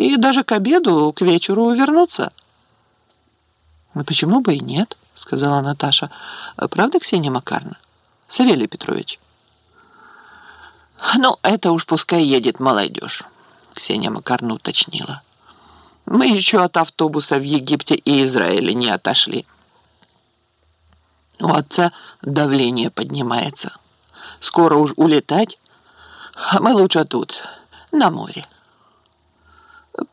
и даже к обеду, к вечеру вернуться. «Ну почему бы и нет?» — сказала Наташа. «Правда, Ксения Макарна? Савелий Петрович?» «Ну, это уж пускай едет молодежь», — Ксения Макарна уточнила. «Мы еще от автобуса в Египте и Израиле не отошли». У отца давление поднимается. Скоро уж улетать, а мы лучше тут, на море.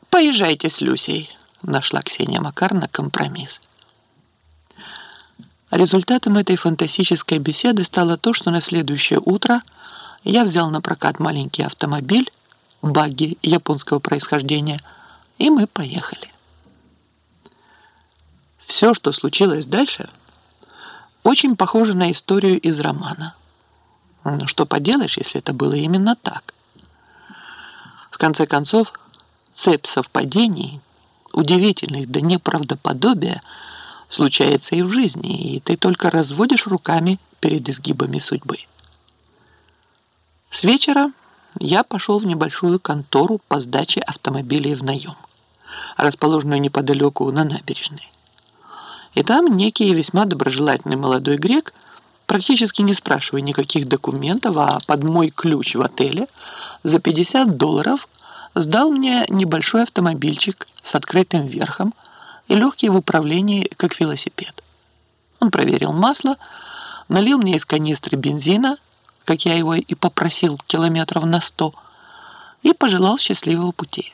Поезжайте с Люсей, нашла Ксения Макарна компромисс. Результатом этой фантастической беседы стало то, что на следующее утро я взял на прокат маленький автомобиль, багги японского происхождения, и мы поехали. Все, что случилось дальше, очень похоже на историю из романа. Ну, что поделаешь, если это было именно так? В конце концов, цепь совпадений, удивительных до неправдоподобия, случается и в жизни, и ты только разводишь руками перед изгибами судьбы. С вечера я пошел в небольшую контору по сдаче автомобилей в наем, расположенную неподалеку на набережной. И там некий весьма доброжелательный молодой грек, практически не спрашивая никаких документов, а под мой ключ в отеле, за 50 долларов сдал мне небольшой автомобильчик с открытым верхом и легкий в управлении, как велосипед. Он проверил масло, налил мне из канистры бензина, как я его и попросил, километров на сто, и пожелал счастливого пути.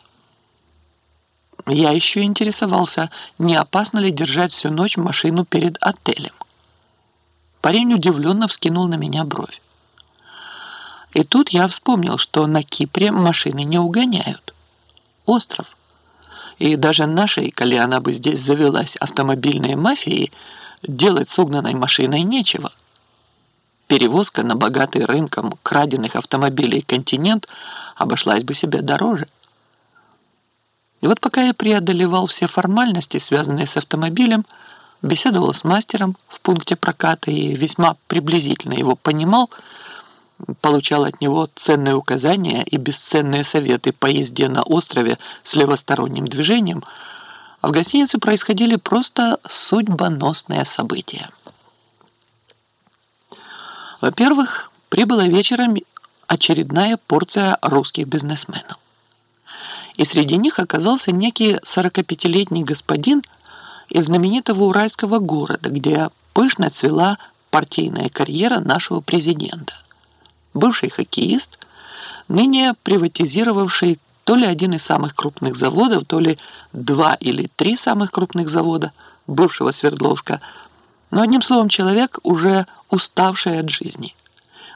Я еще интересовался, не опасно ли держать всю ночь машину перед отелем. Парень удивленно вскинул на меня бровь. И тут я вспомнил, что на Кипре машины не угоняют. Остров. И даже нашей, коли она бы здесь завелась автомобильной мафией, делать с угнанной машиной нечего. Перевозка на богатый рынком краденных автомобилей континент обошлась бы себе дороже. И вот пока я преодолевал все формальности, связанные с автомобилем, беседовал с мастером в пункте проката и весьма приблизительно его понимал, получал от него ценные указания и бесценные советы по езде на острове с левосторонним движением, а в гостинице происходили просто судьбоносные события. Во-первых, прибыла вечером очередная порция русских бизнесменов и среди них оказался некий 45-летний господин из знаменитого уральского города, где пышно цвела партийная карьера нашего президента. Бывший хоккеист, ныне приватизировавший то ли один из самых крупных заводов, то ли два или три самых крупных завода бывшего Свердловска, но одним словом человек, уже уставший от жизни,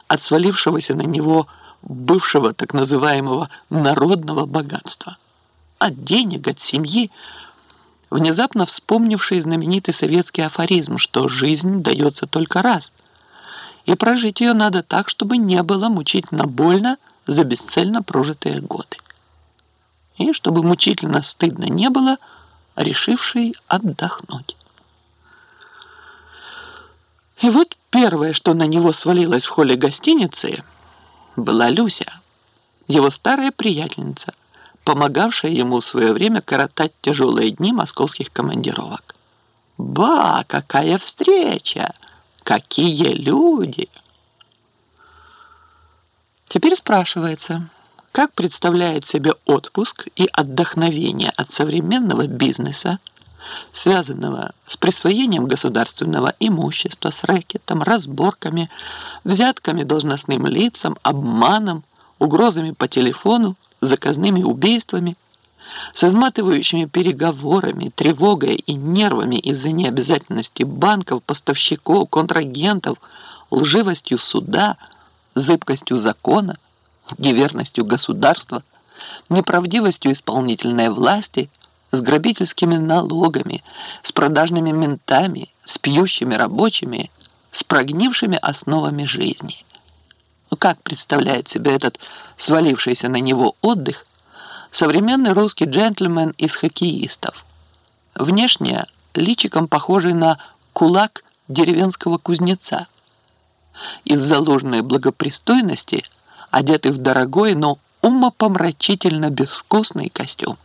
от свалившегося на него бывшего так называемого народного богатства. От денег, от семьи, внезапно вспомнивший знаменитый советский афоризм, что жизнь дается только раз, и прожить ее надо так, чтобы не было мучительно больно за бесцельно прожитые годы. И чтобы мучительно стыдно не было, решивший отдохнуть. И вот первое, что на него свалилось в холле гостиницы – была Люся, его старая приятельница, помогавшая ему в свое время коротать тяжелые дни московских командировок. «Ба, какая встреча! Какие люди!» Теперь спрашивается, как представляет себе отпуск и отдохновение от современного бизнеса, связанного с присвоением государственного имущества, с рэкетом, разборками, взятками должностным лицам, обманом, угрозами по телефону, заказными убийствами, с изматывающими переговорами, тревогой и нервами из-за необязательности банков, поставщиков, контрагентов, лживостью суда, зыбкостью закона, неверностью государства, неправдивостью исполнительной власти – с грабительскими налогами, с продажными ментами, с пьющими рабочими, с прогнившими основами жизни. Ну как представляет себе этот свалившийся на него отдых современный русский джентльмен из хоккеистов? Внешне личиком похожий на кулак деревенского кузнеца. Из-за ложной благопристойности одетый в дорогой, но умопомрачительно безвкусный костюм.